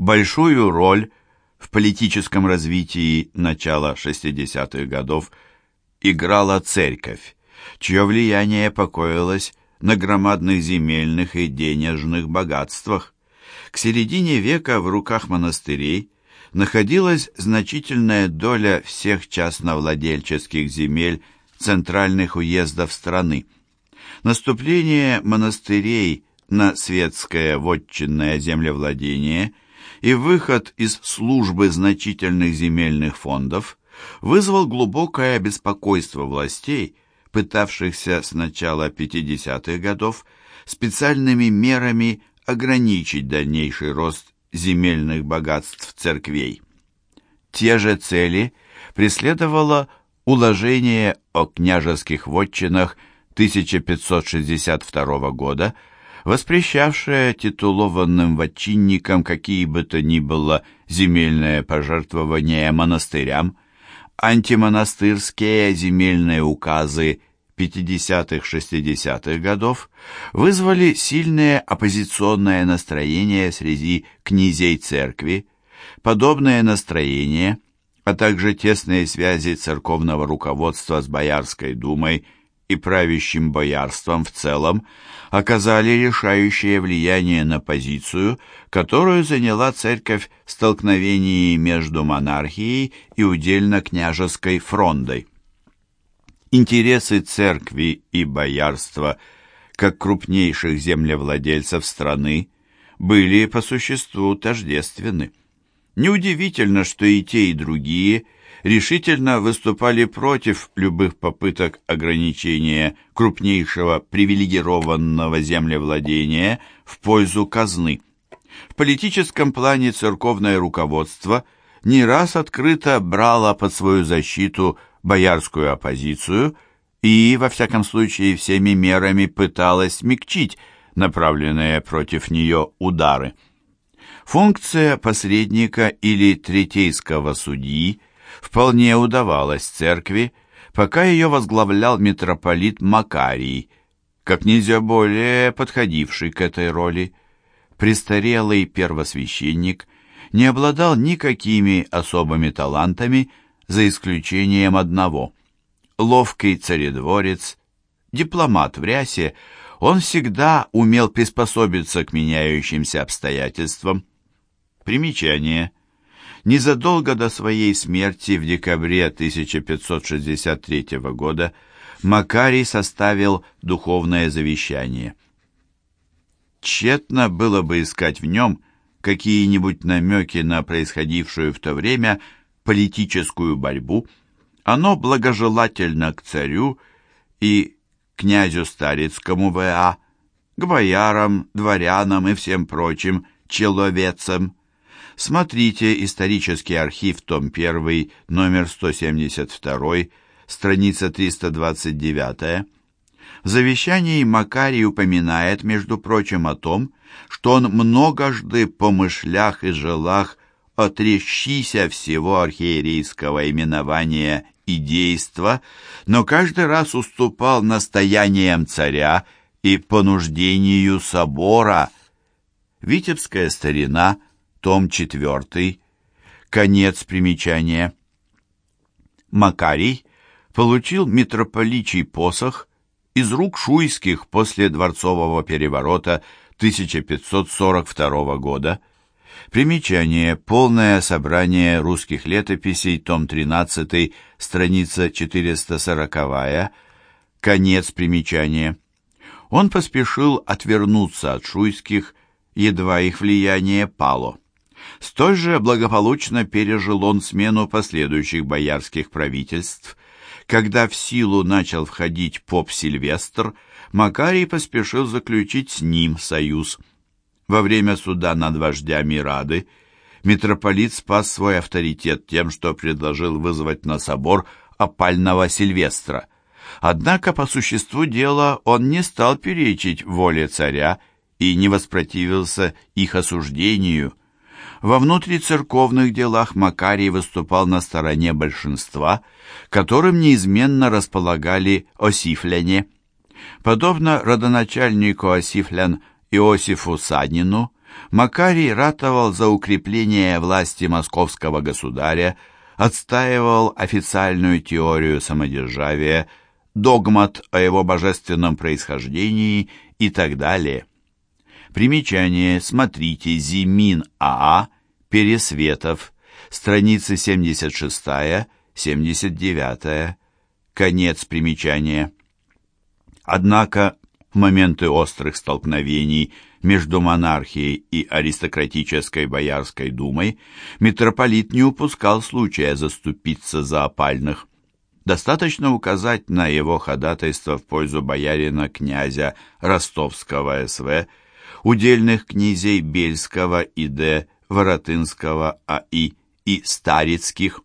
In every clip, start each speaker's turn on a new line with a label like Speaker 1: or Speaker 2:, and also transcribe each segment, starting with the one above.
Speaker 1: Большую роль в политическом развитии начала 60-х годов играла церковь, чье влияние покоилось на громадных земельных и денежных богатствах. К середине века в руках монастырей находилась значительная доля всех частновладельческих земель центральных уездов страны. Наступление монастырей на светское вотчинное землевладение и выход из службы значительных земельных фондов вызвал глубокое беспокойство властей, пытавшихся с начала 50-х годов специальными мерами ограничить дальнейший рост земельных богатств церквей. Те же цели преследовало уложение о княжеских вотчинах 1562 года, воспрещавшее титулованным вотчинникам какие бы то ни было земельные пожертвования монастырям, антимонастырские земельные указы 50-60-х годов вызвали сильное оппозиционное настроение среди князей церкви. Подобное настроение, а также тесные связи церковного руководства с Боярской думой и правящим боярством в целом оказали решающее влияние на позицию, которую заняла церковь в столкновении между монархией и удельно-княжеской фрондой. Интересы церкви и боярства, как крупнейших землевладельцев страны, были по существу тождественны. Неудивительно, что и те, и другие решительно выступали против любых попыток ограничения крупнейшего привилегированного землевладения в пользу казны. В политическом плане церковное руководство не раз открыто брало под свою защиту боярскую оппозицию и, во всяком случае, всеми мерами пыталась смягчить направленные против нее удары. Функция посредника или третейского судьи вполне удавалась церкви, пока ее возглавлял митрополит Макарий, как нельзя более подходивший к этой роли. Престарелый первосвященник не обладал никакими особыми талантами, за исключением одного. Ловкий царедворец, дипломат в рясе, он всегда умел приспособиться к меняющимся обстоятельствам. Примечание. Незадолго до своей смерти в декабре 1563 года Макарий составил духовное завещание. Тщетно было бы искать в нем какие-нибудь намеки на происходившую в то время политическую борьбу, оно благожелательно к царю и князю Старицкому В.А., к боярам, дворянам и всем прочим человецам. Смотрите «Исторический архив», том 1, номер 172, страница 329. В завещании Макарий упоминает, между прочим, о том, что он многожды по мышлях и желах отрещися всего архиерейского именования и действа, но каждый раз уступал настояниям царя и понуждению собора. Витебская старина, том 4, конец примечания. Макарий получил митрополичий посох из рук шуйских после дворцового переворота 1542 года, Примечание. Полное собрание русских летописей, том 13, страница 440. Конец примечания. Он поспешил отвернуться от шуйских, едва их влияние пало. Столь же благополучно пережил он смену последующих боярских правительств. Когда в силу начал входить поп Сильвестр, Макарий поспешил заключить с ним союз – во время суда над вождями Рады митрополит спас свой авторитет тем, что предложил вызвать на собор опального Сильвестра. Однако по существу дела он не стал перечить воле царя и не воспротивился их осуждению. Во внутрицерковных делах Макарий выступал на стороне большинства, которым неизменно располагали осифляне. Подобно родоначальнику осифлян Иосифу Саднину, Макарий ратовал за укрепление власти московского государя, отстаивал официальную теорию самодержавия, догмат о его божественном происхождении и так далее. Примечание. Смотрите Зимин АА, Пересветов, страницы 76-79, конец примечания. Однако в моменты острых столкновений между монархией и аристократической Боярской думой митрополит не упускал случая заступиться за опальных. Достаточно указать на его ходатайство в пользу боярина князя Ростовского СВ, удельных князей Бельского и Д. Воротынского А.И. и Старицких.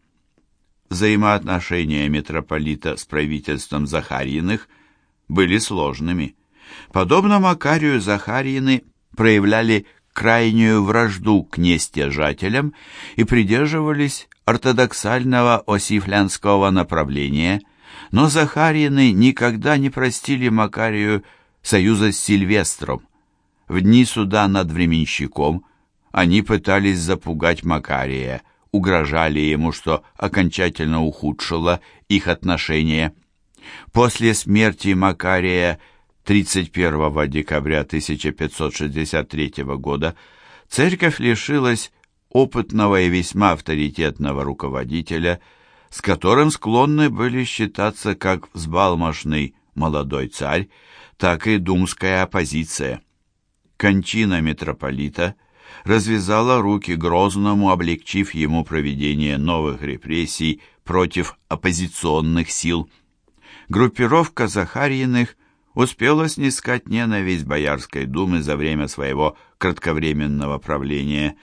Speaker 1: Взаимоотношения митрополита с правительством Захариных были сложными. Подобно Макарию Захарьины проявляли крайнюю вражду к нестяжателям и придерживались ортодоксального осифлянского направления, но Захарьины никогда не простили Макарию союза с Сильвестром. В дни суда над временщиком они пытались запугать Макария, угрожали ему, что окончательно ухудшило их отношения. После смерти Макария 31 декабря 1563 года церковь лишилась опытного и весьма авторитетного руководителя, с которым склонны были считаться как взбалмошный молодой царь, так и думская оппозиция. Кончина митрополита развязала руки Грозному, облегчив ему проведение новых репрессий против оппозиционных сил. Группировка Захарьиных успела снискать ненависть Боярской думы за время своего кратковременного правления.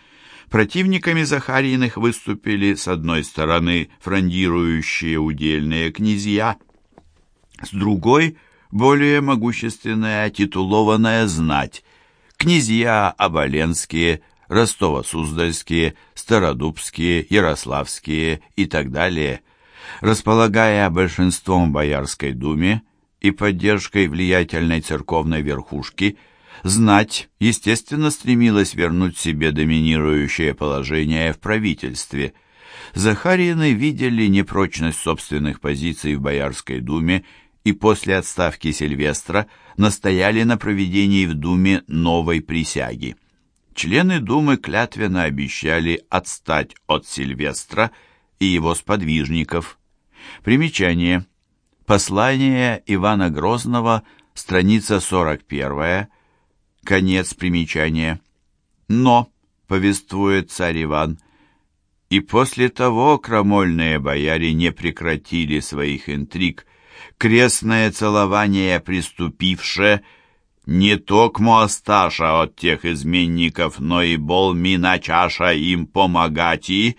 Speaker 1: Противниками Захарьиных выступили с одной стороны фрондирующие удельные князья, с другой – более могущественная титулованная знать, князья Оболенские, Ростово-Суздальские, Стародубские, Ярославские и так далее, располагая большинством в Боярской думе, и поддержкой влиятельной церковной верхушки, знать, естественно, стремилась вернуть себе доминирующее положение в правительстве. Захарьины видели непрочность собственных позиций в Боярской думе и после отставки Сильвестра настояли на проведении в Думе новой присяги. Члены Думы клятвенно обещали отстать от Сильвестра и его сподвижников. Примечание. Послание Ивана Грозного, страница 41, конец примечания. Но, повествует царь Иван, и после того крамольные бояре не прекратили своих интриг, крестное целование приступивше, не токмо Асташа от тех изменников, но и бол мина чаша им помогать и,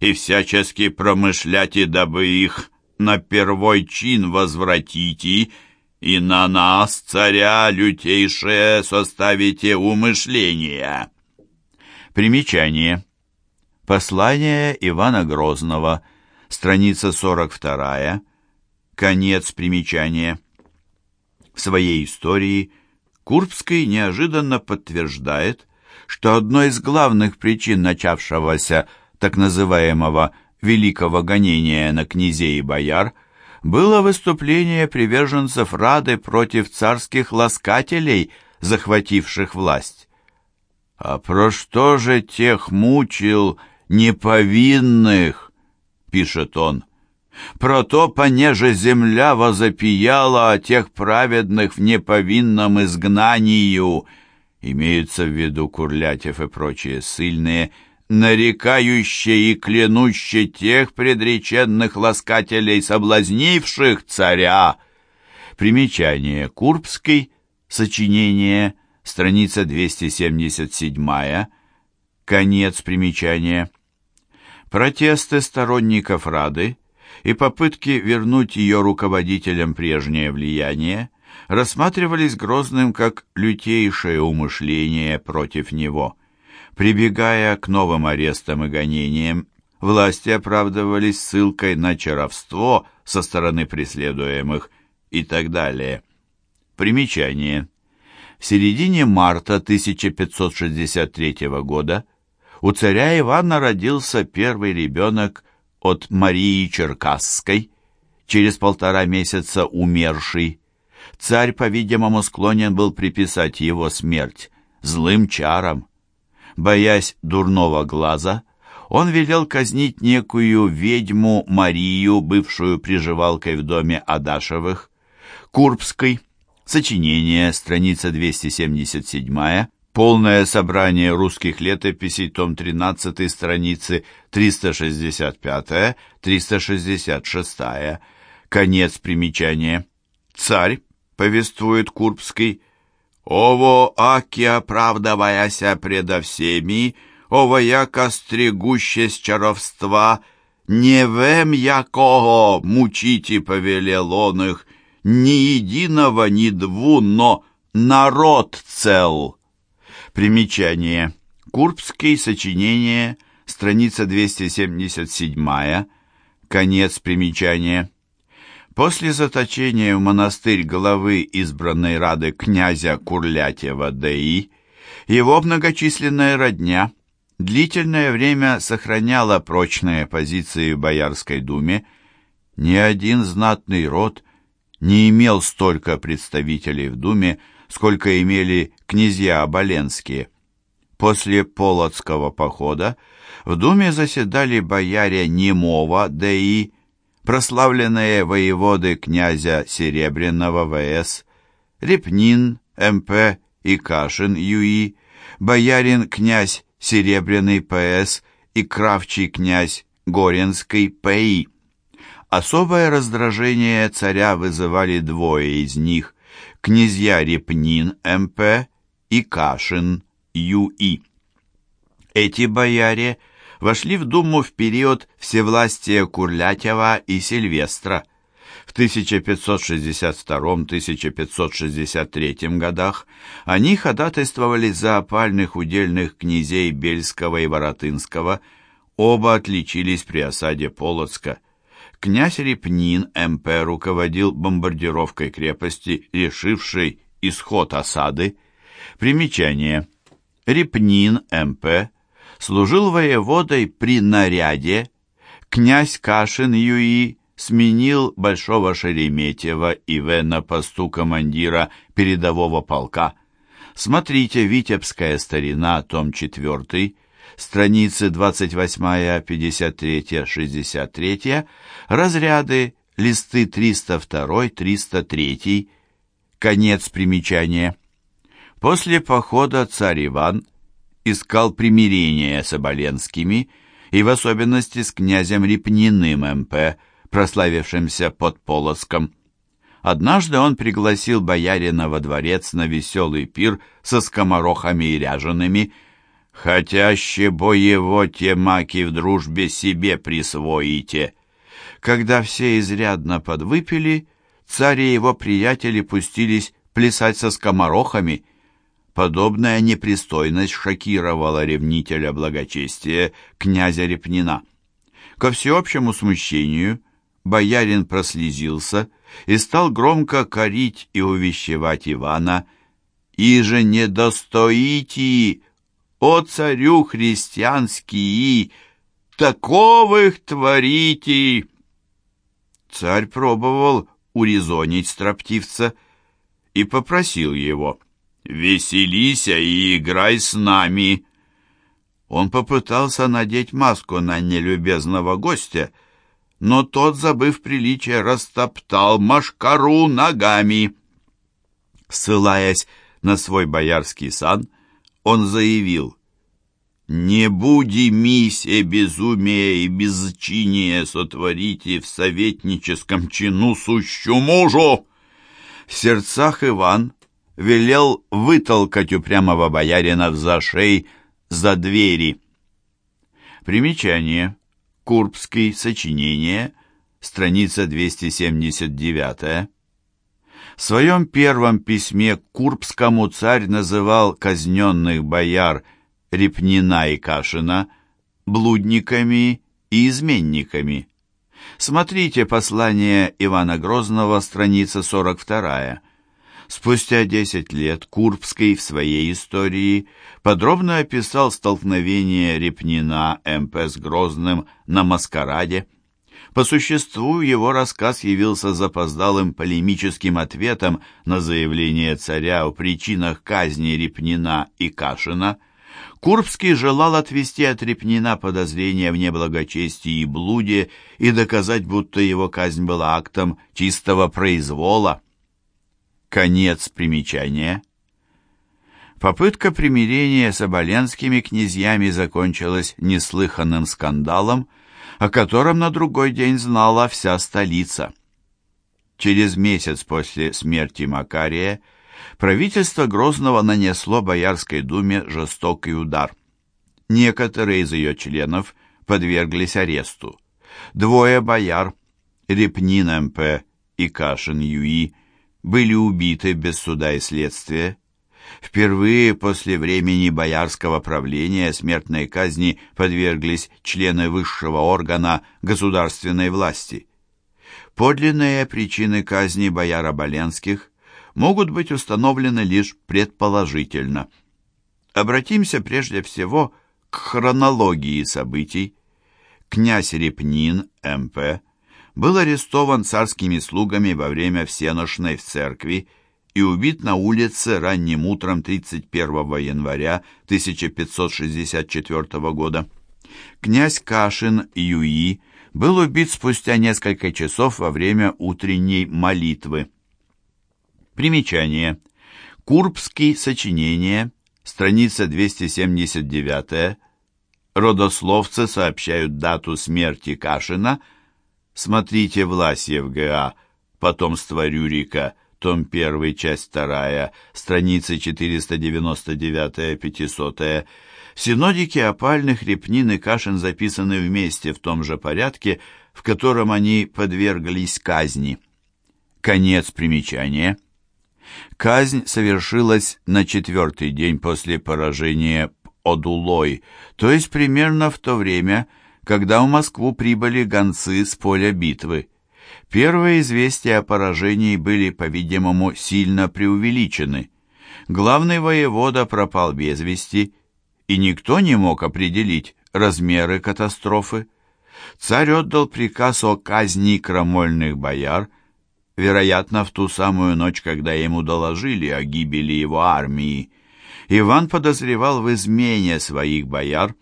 Speaker 1: всячески промышлять и дабы их на первой чин возвратите, и на нас, царя, лютейшее составите умышления». Примечание. Послание Ивана Грозного, страница 42, конец примечания. В своей истории Курбский неожиданно подтверждает, что одной из главных причин начавшегося так называемого великого гонения на князей и бояр было выступление приверженцев Рады против царских ласкателей, захвативших власть. «А про что же тех мучил неповинных?» — пишет он. «Про то, понеже земля возопияла о тех праведных в неповинном изгнанию». Имеются в виду Курлятев и прочие сильные – нарекающие и клянущие тех предреченных ласкателей, соблазнивших царя. Примечание. Курбский. Сочинение. Страница 277. Конец примечания. Протесты сторонников Рады и попытки вернуть ее руководителям прежнее влияние рассматривались Грозным как лютейшее умышление против него – Прибегая к новым арестам и гонениям, власти оправдывались ссылкой на чаровство со стороны преследуемых и так далее. Примечание. В середине марта 1563 года у царя Ивана родился первый ребенок от Марии Черкасской, через полтора месяца умерший. Царь, по-видимому, склонен был приписать его смерть злым чарам. Боясь дурного глаза, он велел казнить некую ведьму Марию, бывшую приживалкой в доме Адашевых, Курбской, сочинение, страница 277 полное собрание русских летописей, том 13, страницы 365-366, конец примечания. Царь, повествует Курбский, «Ово, аки оправдываяся предо всеми, ово яко стригуще с чаровства, не вем якого мучите повелел он их, ни единого, ни дву, но народ цел». Примечание. Курбский, сочинение, страница 277, конец примечания. После заточения в монастырь главы избранной рады князя Курлятьева Д.И. его многочисленная родня длительное время сохраняла прочные позиции в Боярской думе. Ни один знатный род не имел столько представителей в думе, сколько имели князья Оболенские. После Полоцкого похода в думе заседали бояре Немова Д.И., прославленные воеводы князя Серебряного В.С., Репнин М.П. и Кашин Ю.И., боярин князь Серебряный П.С. и кравчий князь Горенский П.И. Особое раздражение царя вызывали двое из них, князья Репнин М.П. и Кашин Ю.И. Эти бояре – вошли в Думу в период всевластия Курлятьева и Сильвестра. В 1562-1563 годах они ходатайствовали за опальных удельных князей Бельского и Воротынского, оба отличились при осаде Полоцка. Князь Репнин МП руководил бомбардировкой крепости, решившей исход осады. Примечание. Репнин МП служил воеводой при наряде, князь Кашин Юи сменил Большого Шереметьева И.В. на посту командира передового полка. Смотрите «Витебская старина», том 4, страницы 28, 53, 63, разряды, листы 302, 303, конец примечания. После похода царь Иван искал примирения с Оболенскими и в особенности с князем Репниным МП, прославившимся под Полоском. Однажды он пригласил боярина во дворец на веселый пир со скоморохами и ряжеными, «Хотяще боево те маки в дружбе себе присвоите». Когда все изрядно подвыпили, царь его приятели пустились плясать со скоморохами – Подобная непристойность шокировала ревнителя благочестия князя Репнина. Ко всеобщему смущению боярин прослезился и стал громко корить и увещевать Ивана «И же не достоите, о царю христианский, таковых творите!» Царь пробовал урезонить строптивца и попросил его «Веселися и играй с нами!» Он попытался надеть маску на нелюбезного гостя, но тот, забыв приличие, растоптал машкару ногами. Ссылаясь на свой боярский сан, он заявил, «Не буди мисе безумие и безчиние сотворите в советническом чину сущу мужу!» В сердцах Иван велел вытолкать упрямого боярина в зашей за двери. Примечание. Курбский. Сочинение. Страница 279. В своем первом письме Курбскому царь называл казненных бояр Репнина и Кашина блудниками и изменниками. Смотрите послание Ивана Грозного, страница 42. Спустя 10 лет Курбский в своей истории подробно описал столкновение Репнина МП с Грозным на маскараде. По существу его рассказ явился запоздалым полемическим ответом на заявление царя о причинах казни Репнина и Кашина. Курбский желал отвести от Репнина подозрения в неблагочестии и блуде и доказать, будто его казнь была актом чистого произвола. Конец примечания. Попытка примирения с оболенскими князьями закончилась неслыханным скандалом, о котором на другой день знала вся столица. Через месяц после смерти Макария правительство Грозного нанесло Боярской думе жестокий удар. Некоторые из ее членов подверглись аресту. Двое бояр, Репнин МП и Кашин Юи, были убиты без суда и следствия. Впервые после времени боярского правления смертной казни подверглись члены высшего органа государственной власти. Подлинные причины казни бояр Оболенских могут быть установлены лишь предположительно. Обратимся прежде всего к хронологии событий. Князь Репнин, МП, был арестован царскими слугами во время всеношной в церкви и убит на улице ранним утром 31 января 1564 года. Князь Кашин Юи был убит спустя несколько часов во время утренней молитвы. Примечание. Курбский сочинение, страница 279 Родословцы сообщают дату смерти Кашина – Смотрите Власьев Г.А. Потомство Рюрика, том 1, часть 2, страницы 499-500. В синодике опальных Репнин и Кашин записаны вместе в том же порядке, в котором они подверглись казни. Конец примечания. Казнь совершилась на четвертый день после поражения Одулой, то есть примерно в то время, когда в Москву прибыли гонцы с поля битвы. Первые известия о поражении были, по-видимому, сильно преувеличены. Главный воевода пропал без вести, и никто не мог определить размеры катастрофы. Царь отдал приказ о казни крамольных бояр, вероятно, в ту самую ночь, когда ему доложили о гибели его армии. Иван подозревал в измене своих бояр,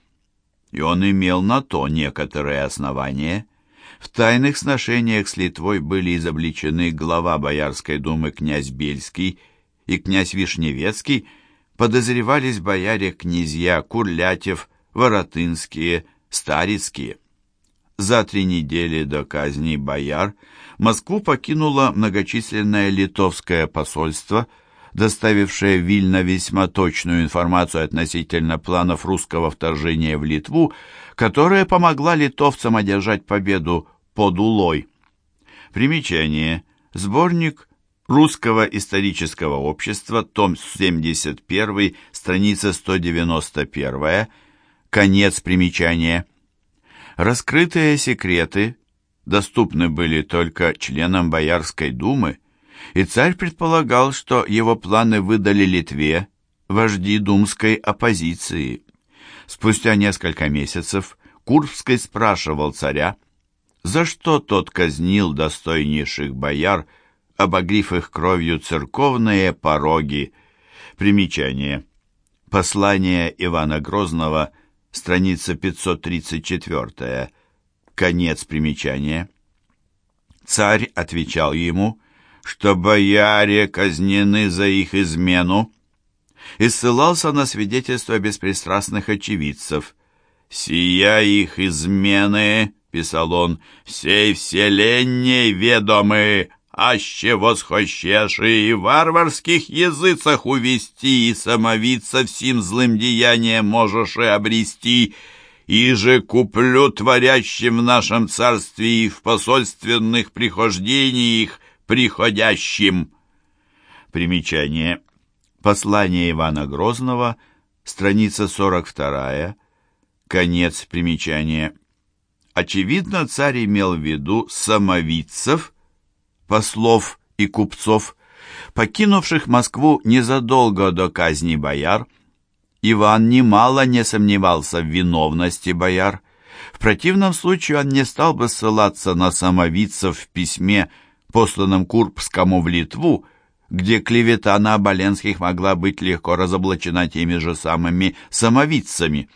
Speaker 1: и он имел на то некоторые основания. В тайных сношениях с Литвой были изобличены глава Боярской думы князь Бельский и князь Вишневецкий, подозревались бояре-князья Курлятев, Воротынские, Старицкие. За три недели до казни бояр Москву покинуло многочисленное литовское посольство – доставившая Вильно весьма точную информацию относительно планов русского вторжения в Литву, которая помогла литовцам одержать победу под Улой. Примечание. Сборник Русского исторического общества, том 71, страница 191, конец примечания. Раскрытые секреты доступны были только членам Боярской думы, и царь предполагал, что его планы выдали Литве вожди думской оппозиции. Спустя несколько месяцев Курбский спрашивал царя, за что тот казнил достойнейших бояр, обогрив их кровью церковные пороги. Примечание. Послание Ивана Грозного, страница 534. Конец примечания. Царь отвечал ему, что бояре казнены за их измену, и ссылался на свидетельства беспристрастных очевидцев. «Сия их измены, — писал он, — всей вселенной ведомы, аще восхощеши и варварских языцах увести, и самовиться всем злым деянием можешь и обрести, и же куплю творящим в нашем царстве и в посольственных прихождениях приходящим. Примечание. Послание Ивана Грозного, страница 42, конец примечания. Очевидно, царь имел в виду самовидцев, послов и купцов, покинувших Москву незадолго до казни бояр, Иван немало не сомневался в виновности бояр. В противном случае он не стал бы ссылаться на самовидцев в письме, посланном Курбскому в Литву, где клевета на Оболенских могла быть легко разоблачена теми же самыми самовидцами.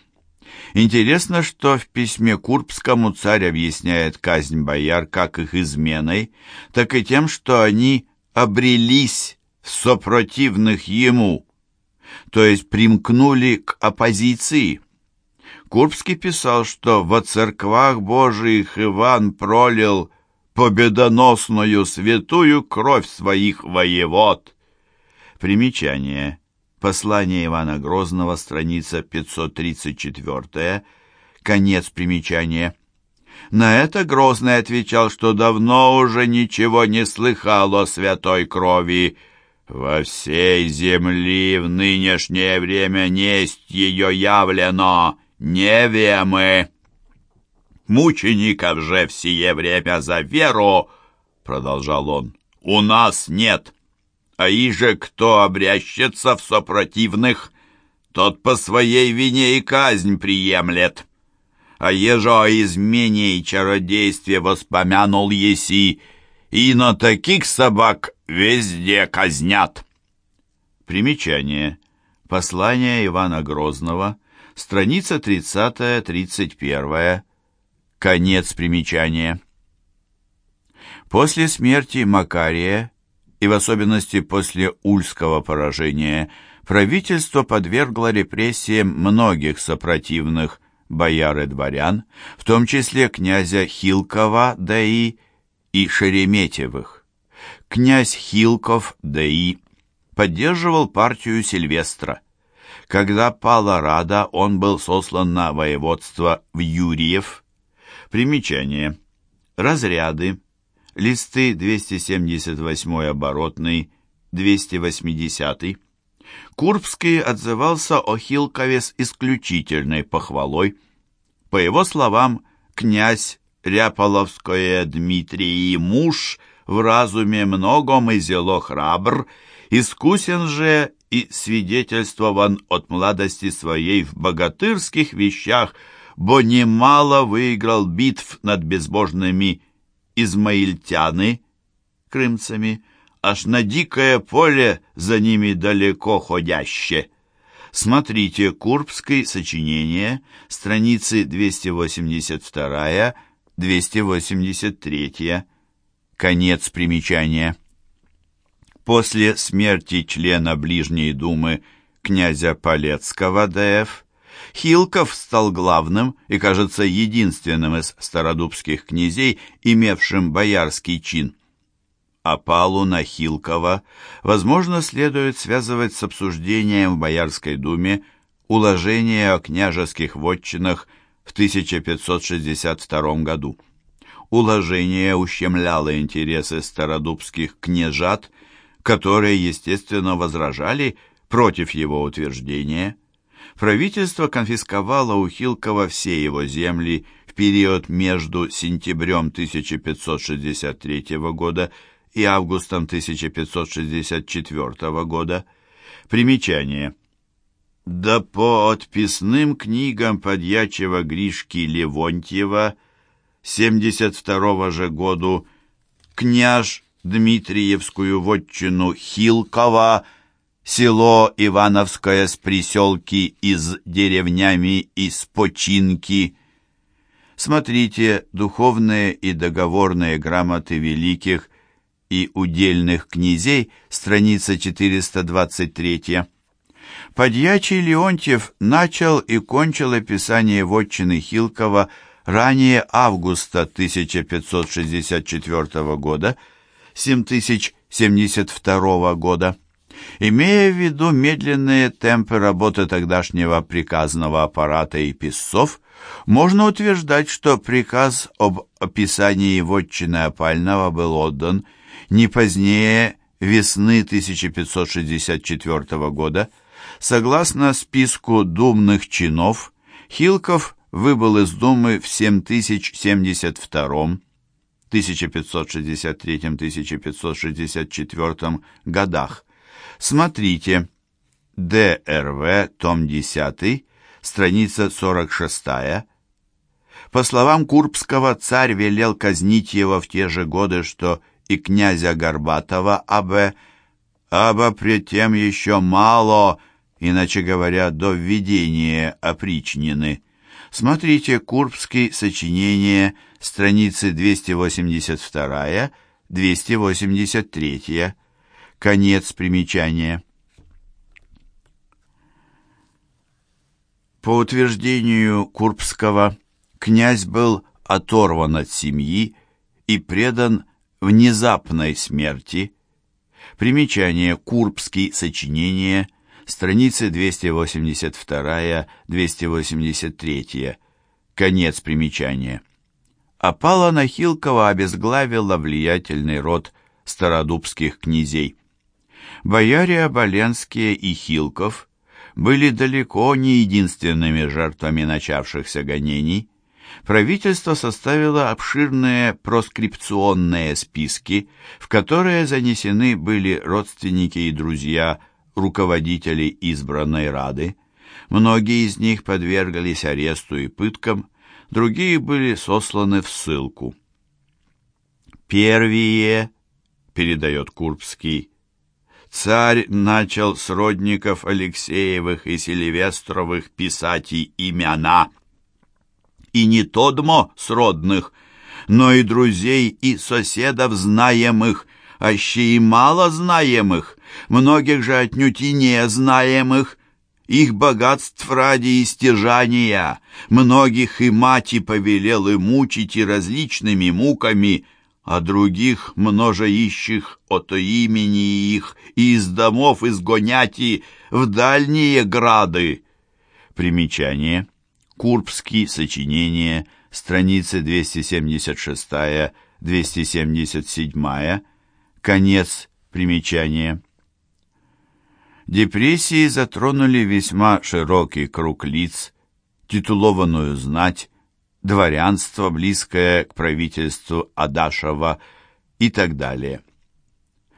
Speaker 1: Интересно, что в письме Курбскому царь объясняет казнь бояр как их изменой, так и тем, что они обрелись сопротивных ему, то есть примкнули к оппозиции. Курбский писал, что во церквах Божиих Иван пролил победоносную святую кровь своих воевод. Примечание. Послание Ивана Грозного, страница 534, конец примечания. На это Грозный отвечал, что давно уже ничего не слыхал о святой крови. Во всей земли в нынешнее время несть ее явлено, не вемы. Мучеников же в сие время за веру, продолжал он, у нас нет. А иже кто обрящется в сопротивных, тот по своей вине и казнь приемлет а еже о измене и чародействе воспомянул еси, и на таких собак везде казнят. Примечание. Послание Ивана Грозного, страница 30-31, конец примечания. После смерти Макария, и в особенности после Ульского поражения, правительство подвергло репрессиям многих сопротивных, бояр и дворян, в том числе князя Хилкова Д.И. и Шереметьевых. Князь Хилков Д.И. поддерживал партию Сильвестра. Когда пала Рада, он был сослан на воеводство в Юрьев. Примечание. Разряды. Листы 278 оборотный, 280 Курбский отзывался о Хилкове с исключительной похвалой. По его словам, князь Ряполовское Дмитрий муж в разуме многом и зело храбр, искусен же и свидетельствован от младости своей в богатырских вещах, бо немало выиграл битв над безбожными измаильтяны, крымцами, аж на дикое поле за ними далеко ходяще. Смотрите Курбский сочинение, страницы 282-283, конец примечания. После смерти члена Ближней Думы князя Полецкого ДФ Хилков стал главным и, кажется, единственным из стародубских князей, имевшим боярский чин. Опалу Нахилкова, возможно, следует связывать с обсуждением в Боярской думе уложения о княжеских вотчинах в 1562 году. Уложение ущемляло интересы стародубских княжат, которые, естественно, возражали против его утверждения. Правительство конфисковало у Хилкова все его земли в период между сентябрем 1563 года и августом 1564 года. Примечание. Да по отписным книгам подьячего Гришки Левонтьева 72 же году княж Дмитриевскую вотчину Хилкова, село Ивановское с приселки из деревнями из починки. Смотрите духовные и договорные грамоты великих и удельных князей, страница 423. Подьячий Леонтьев начал и кончил описание вотчины Хилкова ранее августа 1564 года, 7072 года. Имея в виду медленные темпы работы тогдашнего приказного аппарата и писцов, можно утверждать, что приказ об описании вотчины опального был отдан не позднее весны 1564 года, согласно списку думных чинов, Хилков выбыл из Думы в 7072 1563-1564 годах. Смотрите. ДРВ, том 10, страница 46. По словам Курбского, царь велел казнить его в те же годы, что и князя Горбатова А.Б., аба тем еще мало, иначе говоря, до введения опричнины. Смотрите Курбский, сочинение, страницы 282-283, конец примечания. По утверждению Курбского, князь был оторван от семьи и предан внезапной смерти. Примечание Курбский, сочинение, страницы 282-283, конец примечания. Опала Нахилкова обезглавила влиятельный род стародубских князей. Бояре Оболенские и Хилков были далеко не единственными жертвами начавшихся гонений. Правительство составило обширные проскрипционные списки, в которые занесены были родственники и друзья руководителей избранной Рады. Многие из них подвергались аресту и пыткам, другие были сосланы в ссылку. «Первые», — передает Курбский, царь начал с родников Алексеевых и Сильвестровых писать и имена. И не тодмо сродных, но и друзей и соседов знаемых, аще и мало знаемых, многих же отнюдь и не знаемых, их богатств ради истяжания, многих и мати повелел и мучить и различными муками — а других множеищих ото имени их и из домов изгоняти в дальние грады. Примечание. Курбский, сочинение, страницы 276-277, конец примечания. Депрессии затронули весьма широкий круг лиц, титулованную знать, дворянство, близкое к правительству Адашева и так далее.